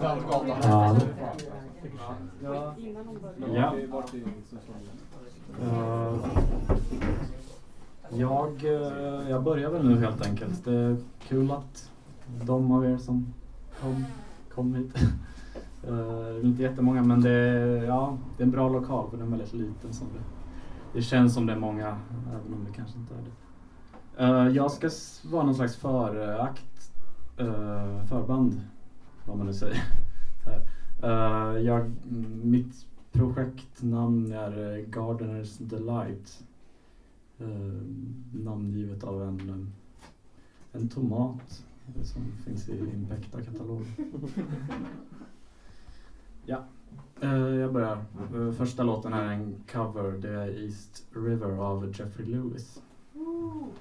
Ja. Ja. Eh, jag, eh, jag börjar väl nu helt enkelt. Det är kul att de av er som kom, kom hit. Eh, det är inte jättemånga men det är, ja, det är en bra lokal för den är väldigt liten. Som det, det känns som det är många även om det kanske inte är det. Jag ska vara någon slags förakt, förband, vad man nu säger. Här. Eh, jag, mitt projektnamn är eh, Gardeners Delight. Uh, namngivet av en, en tomat som finns i Impecta-katalogen. ja, eh, jag börjar. Eh, första låten är en cover. Det är East River av Jeffrey Lewis. Woo!